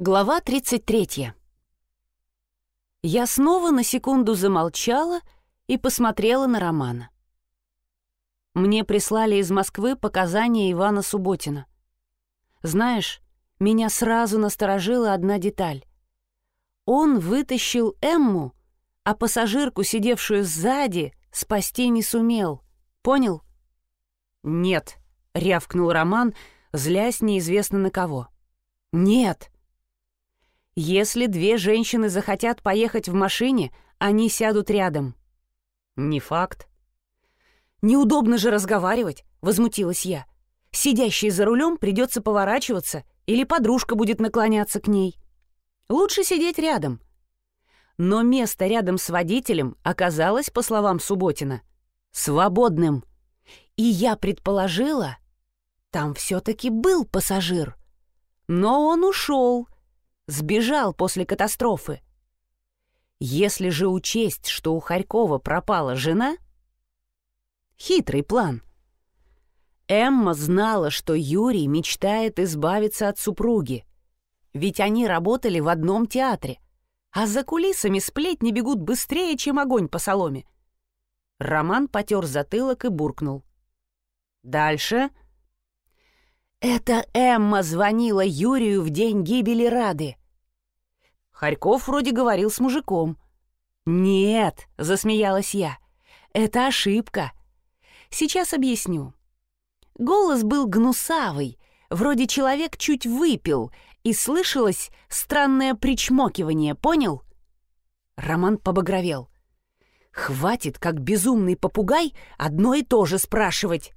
Глава 33. Я снова на секунду замолчала и посмотрела на Романа. Мне прислали из Москвы показания Ивана Субботина. Знаешь, меня сразу насторожила одна деталь. Он вытащил Эмму, а пассажирку, сидевшую сзади, спасти не сумел. Понял? «Нет», — рявкнул Роман, злясь неизвестно на кого. «Нет», если две женщины захотят поехать в машине, они сядут рядом. Не факт. Неудобно же разговаривать, возмутилась я. Сидящей за рулем придется поворачиваться, или подружка будет наклоняться к ней. Лучше сидеть рядом. Но место рядом с водителем оказалось, по словам Субботина, свободным. И я предположила, там все-таки был пассажир. Но он ушел, сбежал после катастрофы. Если же учесть, что у Харькова пропала жена... Хитрый план. Эмма знала, что Юрий мечтает избавиться от супруги. Ведь они работали в одном театре, а за кулисами сплетни бегут быстрее, чем огонь по соломе. Роман потер затылок и буркнул. «Дальше...» Это Эмма звонила Юрию в день гибели Рады. Харьков вроде говорил с мужиком. «Нет», — засмеялась я, — «это ошибка. Сейчас объясню. Голос был гнусавый, вроде человек чуть выпил, и слышалось странное причмокивание, понял?» Роман побагровел. «Хватит, как безумный попугай, одно и то же спрашивать!»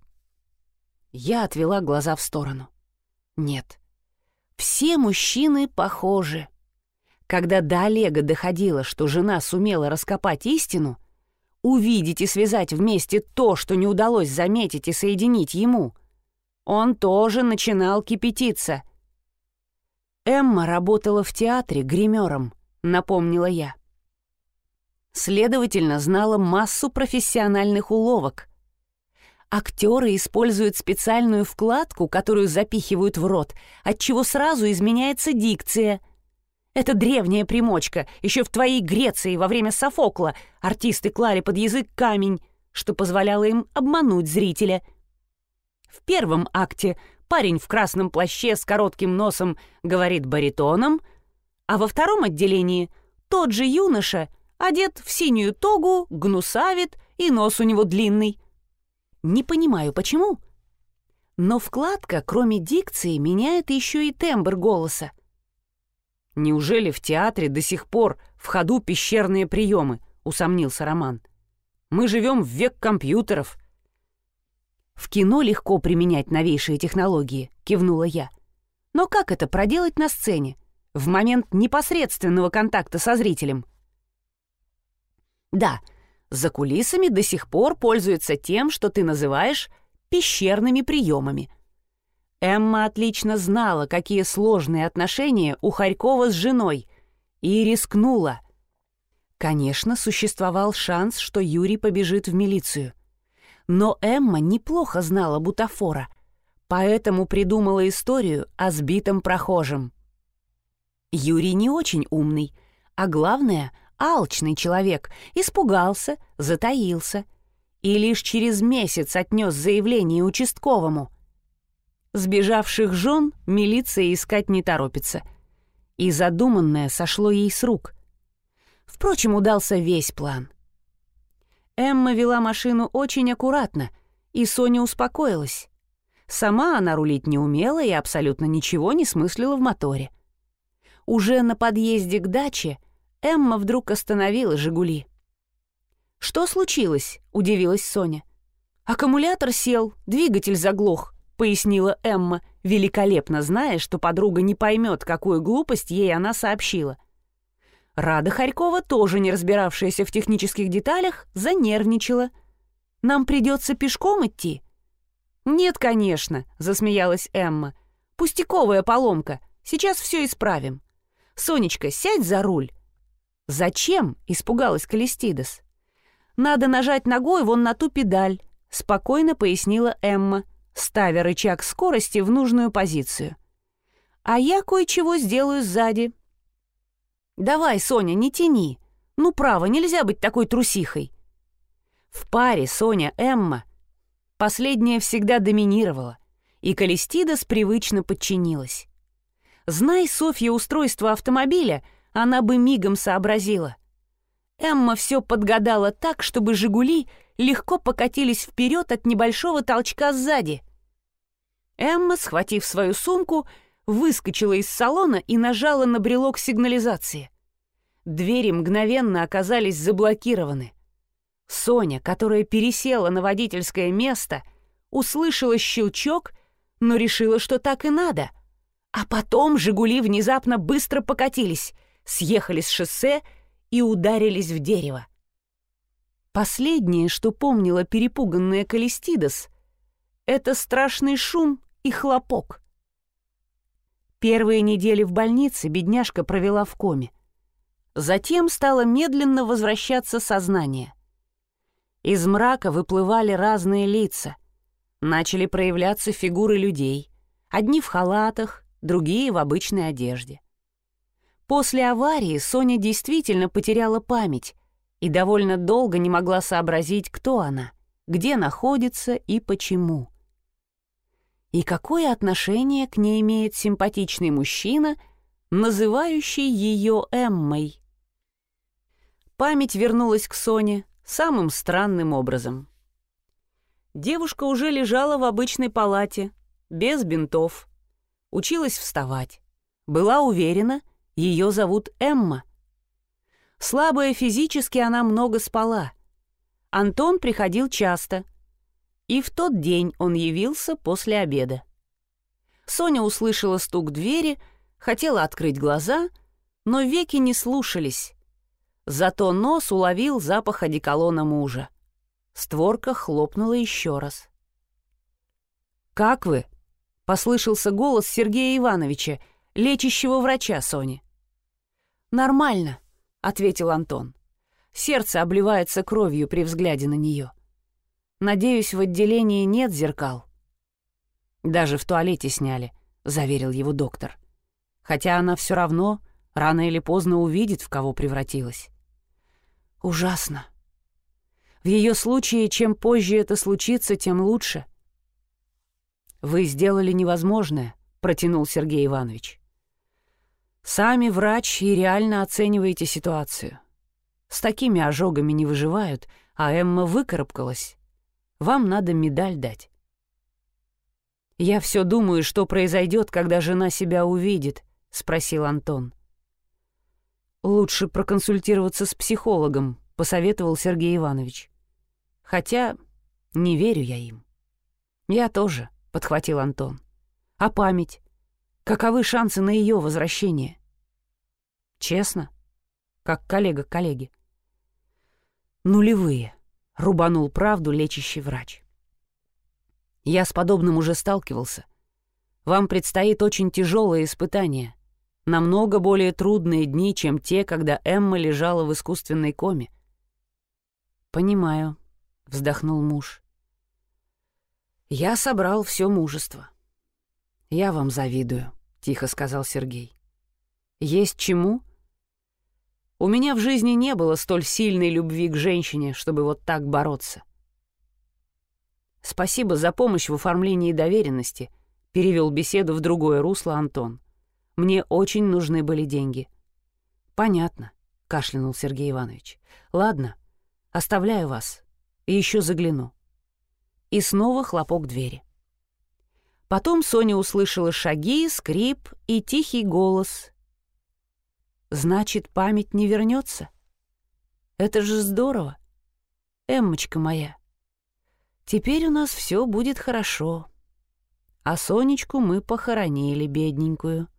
Я отвела глаза в сторону. «Нет, все мужчины похожи. Когда до Олега доходило, что жена сумела раскопать истину, увидеть и связать вместе то, что не удалось заметить и соединить ему, он тоже начинал кипятиться. Эмма работала в театре гримером, напомнила я. Следовательно, знала массу профессиональных уловок. Актеры используют специальную вкладку, которую запихивают в рот, отчего сразу изменяется дикция — это древняя примочка. Еще в твоей Греции во время Софокла артисты клали под язык камень, что позволяло им обмануть зрителя. В первом акте парень в красном плаще с коротким носом говорит баритоном, а во втором отделении тот же юноша одет в синюю тогу, гнусавит и нос у него длинный. Не понимаю, почему. Но вкладка, кроме дикции, меняет еще и тембр голоса. «Неужели в театре до сих пор в ходу пещерные приемы?» — усомнился Роман. «Мы живем в век компьютеров». «В кино легко применять новейшие технологии», — кивнула я. «Но как это проделать на сцене, в момент непосредственного контакта со зрителем?» «Да, за кулисами до сих пор пользуются тем, что ты называешь пещерными приемами», Эмма отлично знала, какие сложные отношения у Харькова с женой, и рискнула. Конечно, существовал шанс, что Юрий побежит в милицию. Но Эмма неплохо знала бутафора, поэтому придумала историю о сбитом прохожем. Юрий не очень умный, а главное — алчный человек, испугался, затаился и лишь через месяц отнес заявление участковому — Сбежавших жен милиция искать не торопится. И задуманное сошло ей с рук. Впрочем, удался весь план. Эмма вела машину очень аккуратно, и Соня успокоилась. Сама она рулить не умела и абсолютно ничего не смыслила в моторе. Уже на подъезде к даче Эмма вдруг остановила «Жигули». «Что случилось?» — удивилась Соня. «Аккумулятор сел, двигатель заглох пояснила Эмма, великолепно зная, что подруга не поймет, какую глупость ей она сообщила. Рада Харькова, тоже не разбиравшаяся в технических деталях, занервничала. «Нам придется пешком идти?» «Нет, конечно», — засмеялась Эмма. «Пустяковая поломка. Сейчас все исправим. Сонечка, сядь за руль». «Зачем?» — испугалась Калистидас. «Надо нажать ногой вон на ту педаль», — спокойно пояснила Эмма ставя рычаг скорости в нужную позицию. а я кое-чего сделаю сзади. Давай, Соня, не тяни. Ну, право, нельзя быть такой трусихой. В паре Соня-Эмма последняя всегда доминировала, и Калистидас привычно подчинилась. Знай Софья устройство автомобиля, она бы мигом сообразила. Эмма все подгадала так, чтобы «Жигули» легко покатились вперед от небольшого толчка сзади. Эмма, схватив свою сумку, выскочила из салона и нажала на брелок сигнализации. Двери мгновенно оказались заблокированы. Соня, которая пересела на водительское место, услышала щелчок, но решила, что так и надо. А потом «Жигули» внезапно быстро покатились, съехали с шоссе и ударились в дерево. Последнее, что помнила перепуганная Калистидас, это страшный шум и хлопок. Первые недели в больнице бедняжка провела в коме. Затем стало медленно возвращаться сознание. Из мрака выплывали разные лица. Начали проявляться фигуры людей. Одни в халатах, другие в обычной одежде. После аварии Соня действительно потеряла память и довольно долго не могла сообразить, кто она, где находится и почему. И какое отношение к ней имеет симпатичный мужчина, называющий ее Эммой. Память вернулась к Соне самым странным образом. Девушка уже лежала в обычной палате, без бинтов, училась вставать, была уверена, ее зовут Эмма. Слабая физически она много спала. Антон приходил часто, и в тот день он явился после обеда. Соня услышала стук двери, хотела открыть глаза, но веки не слушались, Зато нос уловил запах одеколона мужа. Створка хлопнула еще раз. «Как вы?» — послышался голос Сергея Ивановича, лечащего врача Сони. «Нормально», — ответил Антон. Сердце обливается кровью при взгляде на нее. «Надеюсь, в отделении нет зеркал». «Даже в туалете сняли», — заверил его доктор. «Хотя она все равно рано или поздно увидит, в кого превратилась». Ужасно. В ее случае, чем позже это случится, тем лучше. «Вы сделали невозможное», — протянул Сергей Иванович. «Сами врач и реально оцениваете ситуацию. С такими ожогами не выживают, а Эмма выкарабкалась. Вам надо медаль дать». «Я все думаю, что произойдет, когда жена себя увидит», — спросил Антон. «Лучше проконсультироваться с психологом», — посоветовал Сергей Иванович. «Хотя не верю я им». «Я тоже», — подхватил Антон. «А память? Каковы шансы на ее возвращение?» «Честно, как коллега коллеги». «Нулевые», — рубанул правду лечащий врач. «Я с подобным уже сталкивался. Вам предстоит очень тяжелое испытание» намного более трудные дни, чем те, когда Эмма лежала в искусственной коме. «Понимаю», — вздохнул муж. «Я собрал все мужество». «Я вам завидую», — тихо сказал Сергей. «Есть чему?» «У меня в жизни не было столь сильной любви к женщине, чтобы вот так бороться». «Спасибо за помощь в оформлении доверенности», — перевел беседу в другое русло Антон. Мне очень нужны были деньги». «Понятно», — кашлянул Сергей Иванович. «Ладно, оставляю вас. Еще загляну». И снова хлопок двери. Потом Соня услышала шаги, скрип и тихий голос. «Значит, память не вернется? Это же здорово! Эммочка моя, теперь у нас все будет хорошо. А Сонечку мы похоронили, бедненькую».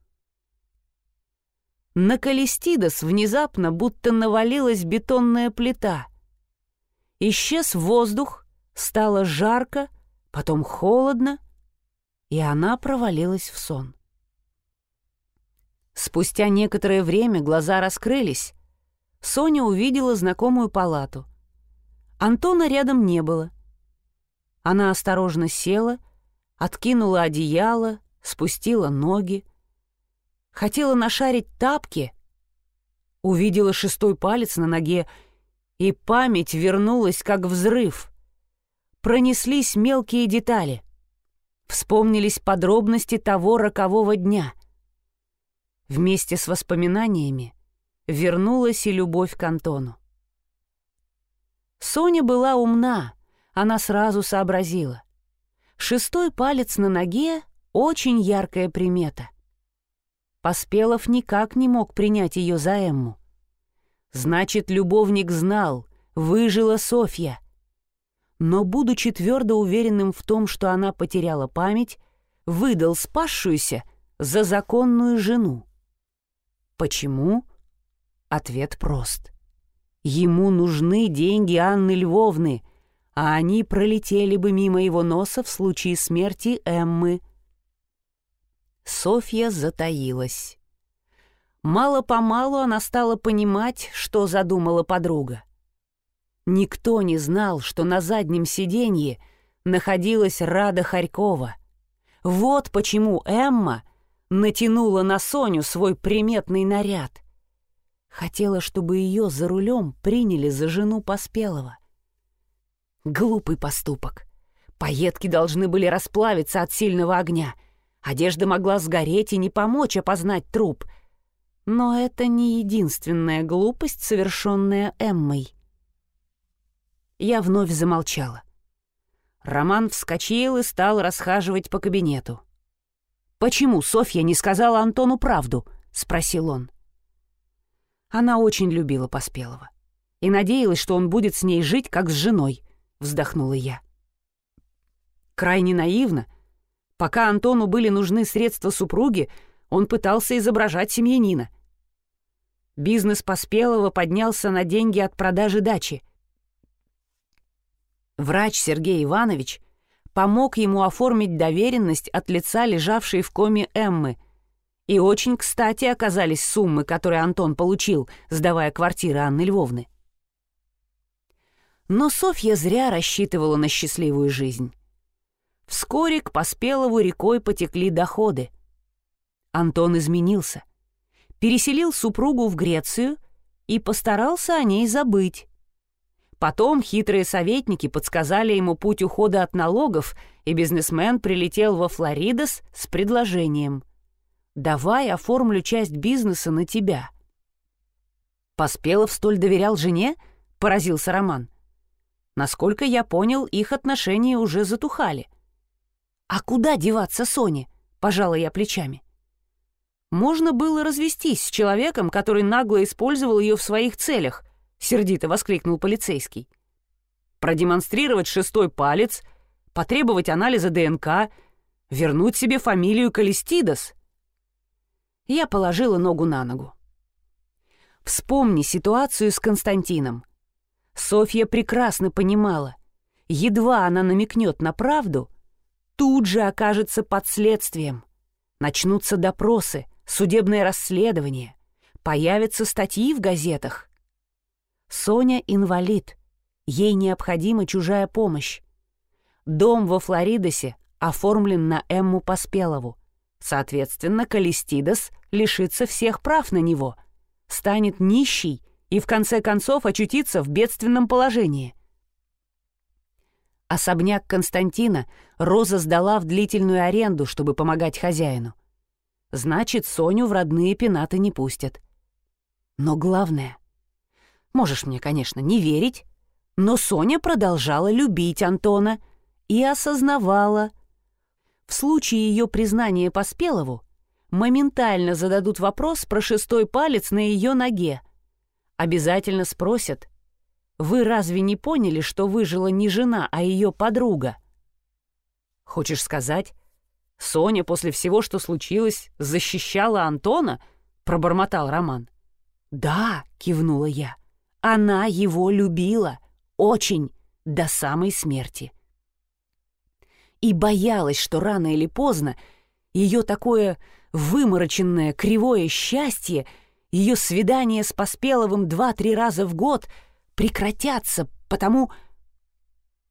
На Калистидос внезапно будто навалилась бетонная плита. Исчез воздух, стало жарко, потом холодно, и она провалилась в сон. Спустя некоторое время глаза раскрылись. Соня увидела знакомую палату. Антона рядом не было. Она осторожно села, откинула одеяло, спустила ноги, Хотела нашарить тапки, увидела шестой палец на ноге, и память вернулась как взрыв. Пронеслись мелкие детали. Вспомнились подробности того рокового дня. Вместе с воспоминаниями вернулась и любовь к Антону. Соня была умна, она сразу сообразила. Шестой палец на ноге — очень яркая примета. Поспелов никак не мог принять ее за Эмму. Значит, любовник знал, выжила Софья. Но, будучи твердо уверенным в том, что она потеряла память, выдал спасшуюся за законную жену. Почему? Ответ прост. Ему нужны деньги Анны Львовны, а они пролетели бы мимо его носа в случае смерти Эммы. Софья затаилась. Мало-помалу она стала понимать, что задумала подруга. Никто не знал, что на заднем сиденье находилась Рада Харькова. Вот почему Эмма натянула на Соню свой приметный наряд. Хотела, чтобы ее за рулем приняли за жену Поспелого. Глупый поступок. Поетки должны были расплавиться от сильного огня. Одежда могла сгореть и не помочь опознать труп. Но это не единственная глупость, совершенная Эммой. Я вновь замолчала. Роман вскочил и стал расхаживать по кабинету. «Почему Софья не сказала Антону правду?» — спросил он. Она очень любила Поспелого и надеялась, что он будет с ней жить, как с женой — вздохнула я. Крайне наивно. Пока Антону были нужны средства супруги, он пытался изображать семьянина. Бизнес Поспелого поднялся на деньги от продажи дачи. Врач Сергей Иванович помог ему оформить доверенность от лица лежавшей в коме Эммы. И очень кстати оказались суммы, которые Антон получил, сдавая квартиры Анны Львовны. Но Софья зря рассчитывала на счастливую жизнь. Вскоре к Поспелову рекой потекли доходы. Антон изменился, переселил супругу в Грецию и постарался о ней забыть. Потом хитрые советники подсказали ему путь ухода от налогов, и бизнесмен прилетел во Флоридос с предложением «Давай оформлю часть бизнеса на тебя». «Поспелов столь доверял жене?» — поразился Роман. Насколько я понял, их отношения уже затухали. «А куда деваться Соне?» — пожала я плечами. «Можно было развестись с человеком, который нагло использовал ее в своих целях», — сердито воскликнул полицейский. «Продемонстрировать шестой палец, потребовать анализа ДНК, вернуть себе фамилию Калистидас». Я положила ногу на ногу. Вспомни ситуацию с Константином. Софья прекрасно понимала, едва она намекнет на правду, тут же окажется под следствием. Начнутся допросы, судебное расследование, появятся статьи в газетах. Соня инвалид, ей необходима чужая помощь. Дом во Флоридосе оформлен на Эмму Поспелову. Соответственно, Калистидас лишится всех прав на него, станет нищий и в конце концов очутиться в бедственном положении. Особняк Константина Роза сдала в длительную аренду, чтобы помогать хозяину. Значит, Соню в родные пенаты не пустят. Но главное, можешь мне, конечно, не верить, но Соня продолжала любить Антона и осознавала. В случае ее признания Поспелову моментально зададут вопрос про шестой палец на ее ноге — обязательно спросят, «Вы разве не поняли, что выжила не жена, а ее подруга?» «Хочешь сказать, Соня после всего, что случилось, защищала Антона?» — пробормотал Роман. «Да», — кивнула я, — «она его любила, очень, до самой смерти». И боялась, что рано или поздно ее такое вымороченное кривое счастье — ее свидания с Поспеловым два-три раза в год прекратятся, потому...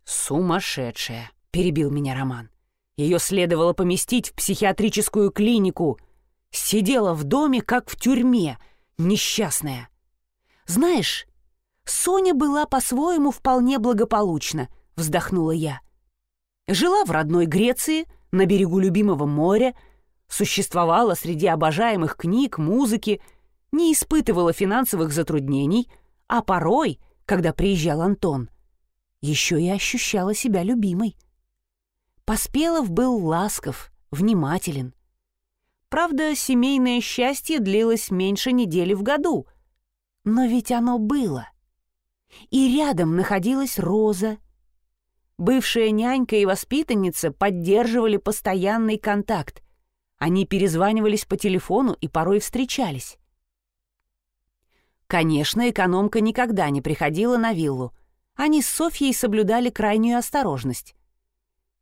«Сумасшедшая!» — перебил меня Роман. «Ее следовало поместить в психиатрическую клинику. Сидела в доме, как в тюрьме, несчастная. Знаешь, Соня была по-своему вполне благополучна, вздохнула я. Жила в родной Греции, на берегу любимого моря, существовала среди обожаемых книг, музыки, не испытывала финансовых затруднений, а порой, когда приезжал Антон, еще и ощущала себя любимой. Поспелов был ласков, внимателен. Правда, семейное счастье длилось меньше недели в году, но ведь оно было. И рядом находилась Роза. Бывшая нянька и воспитанница поддерживали постоянный контакт. Они перезванивались по телефону и порой встречались. Конечно, экономка никогда не приходила на виллу. Они с Софьей соблюдали крайнюю осторожность.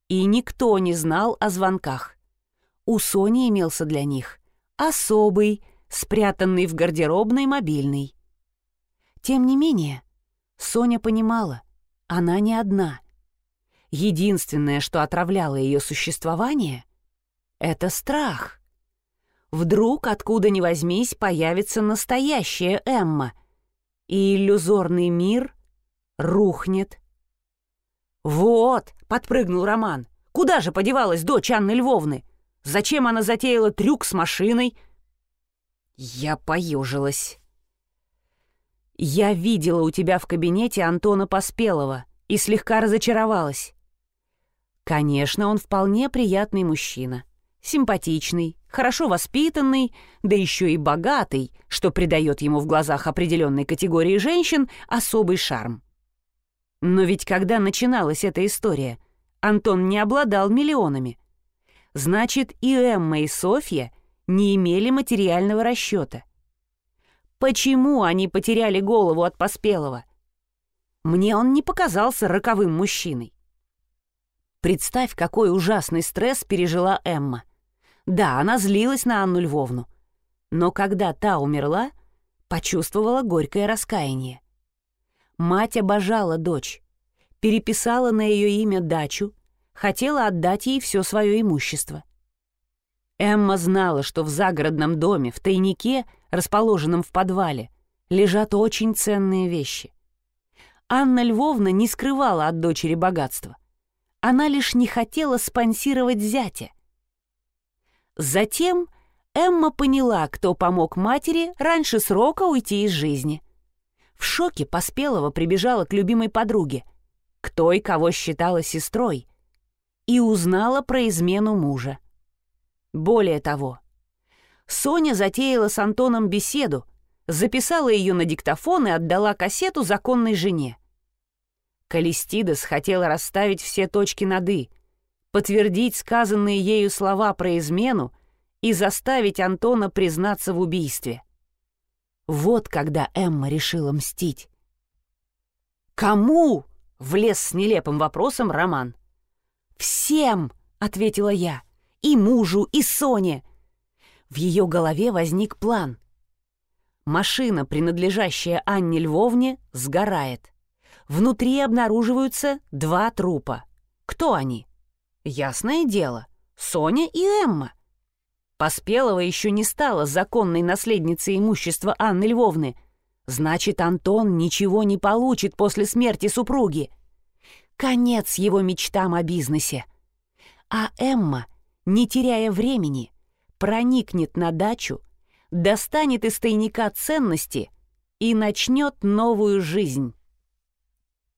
И никто не знал о звонках. У Сони имелся для них особый, спрятанный в гардеробной мобильный. Тем не менее, Соня понимала, она не одна. Единственное, что отравляло ее существование — это страх. Вдруг, откуда ни возьмись, появится настоящая Эмма, и иллюзорный мир рухнет. «Вот!» — подпрыгнул Роман. «Куда же подевалась дочь Анны Львовны? Зачем она затеяла трюк с машиной?» Я поежилась. «Я видела у тебя в кабинете Антона Поспелого и слегка разочаровалась. Конечно, он вполне приятный мужчина, симпатичный, хорошо воспитанный, да еще и богатый, что придает ему в глазах определенной категории женщин особый шарм. Но ведь когда начиналась эта история, Антон не обладал миллионами. Значит, и Эмма, и Софья не имели материального расчета. Почему они потеряли голову от Поспелого? Мне он не показался роковым мужчиной. Представь, какой ужасный стресс пережила Эмма. Да, она злилась на Анну Львовну. Но когда та умерла, почувствовала горькое раскаяние. Мать обожала дочь, переписала на ее имя дачу, хотела отдать ей все свое имущество. Эмма знала, что в загородном доме, в тайнике, расположенном в подвале, лежат очень ценные вещи. Анна Львовна не скрывала от дочери богатства. Она лишь не хотела спонсировать зятя. Затем Эмма поняла, кто помог матери раньше срока уйти из жизни. В шоке Поспелова прибежала к любимой подруге, к той, кого считала сестрой, и узнала про измену мужа. Более того, Соня затеяла с Антоном беседу, записала ее на диктофон и отдала кассету законной жене. Калистидас хотела расставить все точки над «и», подтвердить сказанные ею слова про измену и заставить Антона признаться в убийстве. Вот когда Эмма решила мстить. «Кому?» — влез с нелепым вопросом Роман. «Всем!» — ответила я. «И мужу, и Соне!» В ее голове возник план. Машина, принадлежащая Анне Львовне, сгорает. Внутри обнаруживаются два трупа. Кто они? Ясное дело, Соня и Эмма. Поспелова еще не стала законной наследницей имущества Анны Львовны. Значит, Антон ничего не получит после смерти супруги. Конец его мечтам о бизнесе. А Эмма, не теряя времени, проникнет на дачу, достанет из тайника ценности и начнет новую жизнь.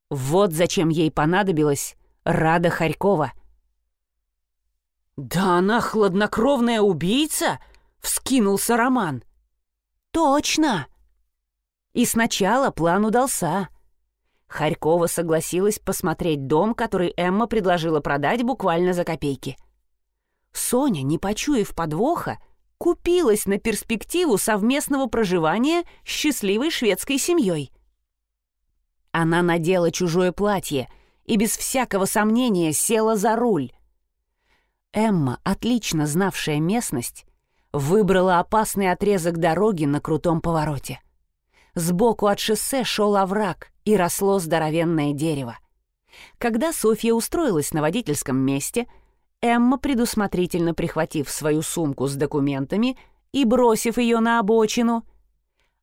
Вот зачем ей понадобилась Рада Харькова — «Да она хладнокровная убийца!» — вскинулся Роман. «Точно!» И сначала план удался. Харькова согласилась посмотреть дом, который Эмма предложила продать буквально за копейки. Соня, не почуяв подвоха, купилась на перспективу совместного проживания с счастливой шведской семьей. Она надела чужое платье и без всякого сомнения села за руль. Эмма, отлично знавшая местность, выбрала опасный отрезок дороги на крутом повороте. Сбоку от шоссе шел овраг и росло здоровенное дерево. Когда Софья устроилась на водительском месте, Эмма, предусмотрительно прихватив свою сумку с документами и, бросив ее на обочину,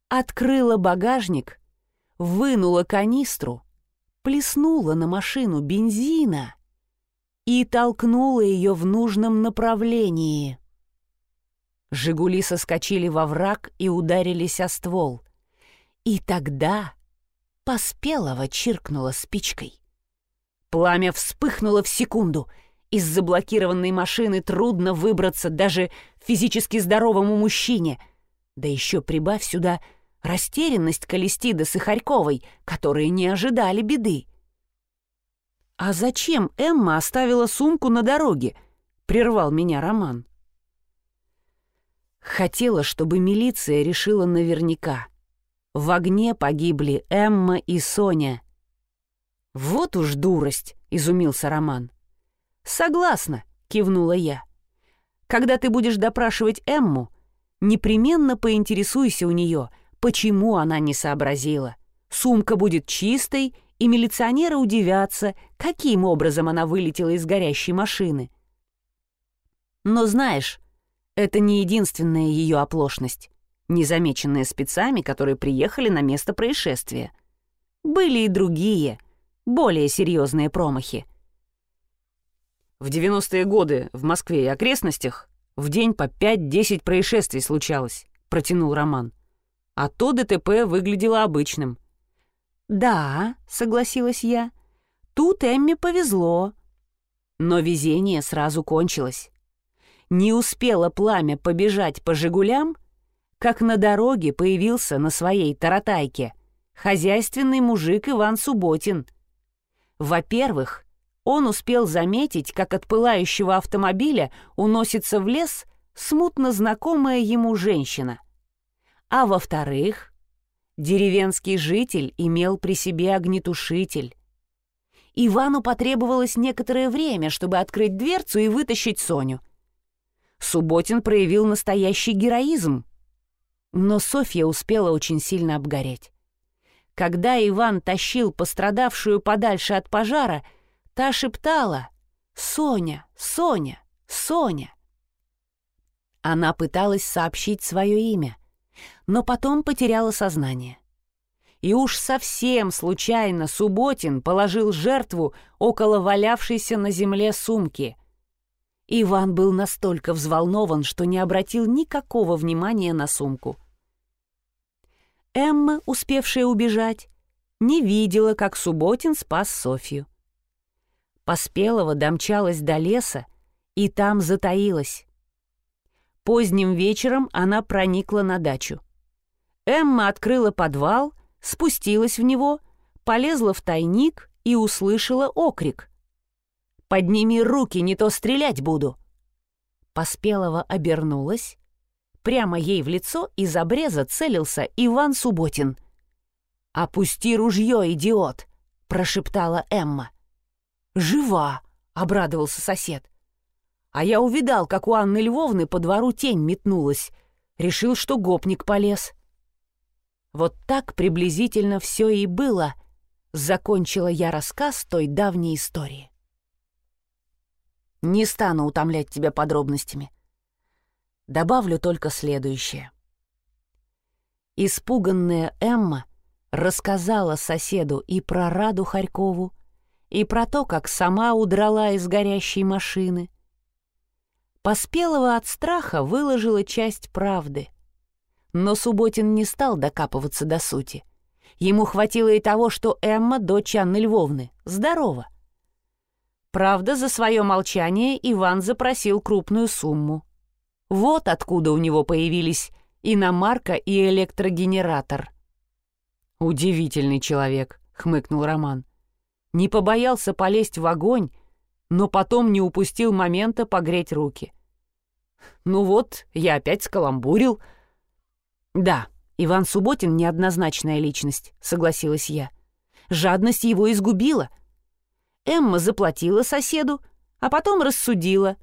открыла багажник, вынула канистру, плеснула на машину бензина и толкнула ее в нужном направлении. «Жигули» соскочили во враг и ударились о ствол. И тогда Поспелого чиркнула спичкой. Пламя вспыхнуло в секунду. Из заблокированной машины трудно выбраться даже физически здоровому мужчине. Да еще прибавь сюда растерянность Калистида с Ихарьковой, которые не ожидали беды. «А зачем Эмма оставила сумку на дороге?» — прервал меня Роман. Хотела, чтобы милиция решила наверняка. В огне погибли Эмма и Соня. «Вот уж дурость!» — изумился Роман. «Согласна», — кивнула я. «Когда ты будешь допрашивать Эмму, непременно поинтересуйся у нее, почему она не сообразила. Сумка будет чистой, и милиционеры удивятся, каким образом она вылетела из горящей машины. Но знаешь, это не единственная ее оплошность, незамеченная спецами, которые приехали на место происшествия. Были и другие, более серьезные промахи. В 90-е годы в Москве и окрестностях в день по 5-10 происшествий случалось, протянул Роман. А то ДТП выглядело обычным — «Да», — согласилась я, — «тут Эмме повезло». Но везение сразу кончилось. Не успело пламя побежать по «Жигулям», как на дороге появился на своей таратайке хозяйственный мужик Иван Субботин. Во-первых, он успел заметить, как от пылающего автомобиля уносится в лес смутно знакомая ему женщина. А во-вторых, Деревенский житель имел при себе огнетушитель. Ивану потребовалось некоторое время, чтобы открыть дверцу и вытащить Соню. Субботин проявил настоящий героизм. Но Софья успела очень сильно обгореть. Когда Иван тащил пострадавшую подальше от пожара, та шептала «Соня, Соня, Соня». Она пыталась сообщить свое имя — но потом потеряла сознание. И уж совсем случайно Субботин положил жертву около валявшейся на земле сумки. Иван был настолько взволнован, что не обратил никакого внимания на сумку. Эмма, успевшая убежать, не видела, как Субботин спас Софью. Поспелова домчалась до леса и там затаилась. Поздним вечером она проникла на дачу. Эмма открыла подвал, спустилась в него, полезла в тайник и услышала окрик. «Подними руки, не то стрелять буду!» Поспелова обернулась. Прямо ей в лицо из обреза целился Иван Субботин. «Опусти ружье, идиот!» — прошептала Эмма. «Жива!» — обрадовался сосед. А я увидал, как у Анны Львовны по двору тень метнулась. Решил, что гопник полез. Вот так приблизительно все и было, закончила я рассказ той давней истории. Не стану утомлять тебя подробностями. Добавлю только следующее. Испуганная Эмма рассказала соседу и про Раду Харькову, и про то, как сама удрала из горящей машины. Поспелого от страха выложила часть правды — но Субботин не стал докапываться до сути. Ему хватило и того, что Эмма — дочь Анны Львовны. Здорово. Правда, за свое молчание Иван запросил крупную сумму. Вот откуда у него появились иномарка и электрогенератор. «Удивительный человек», — хмыкнул Роман. «Не побоялся полезть в огонь, но потом не упустил момента погреть руки. Ну вот, я опять скаламбурил», — «Да, Иван Субботин — неоднозначная личность», — согласилась я. «Жадность его изгубила. Эмма заплатила соседу, а потом рассудила.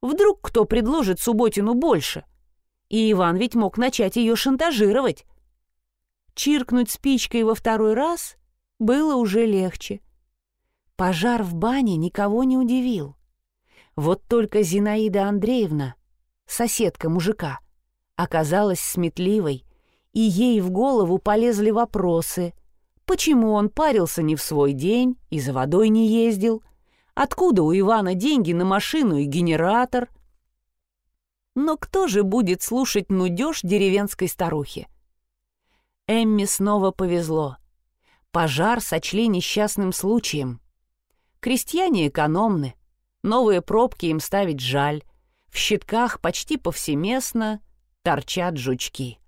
Вдруг кто предложит Субботину больше? И Иван ведь мог начать ее шантажировать. Чиркнуть спичкой во второй раз было уже легче. Пожар в бане никого не удивил. Вот только Зинаида Андреевна, соседка мужика, оказалась сметливой, и ей в голову полезли вопросы. Почему он парился не в свой день и за водой не ездил? Откуда у Ивана деньги на машину и генератор? Но кто же будет слушать нудеж деревенской старухи? Эмми снова повезло. Пожар сочли несчастным случаем. Крестьяне экономны, новые пробки им ставить жаль, в щитках почти повсеместно торчат жучки.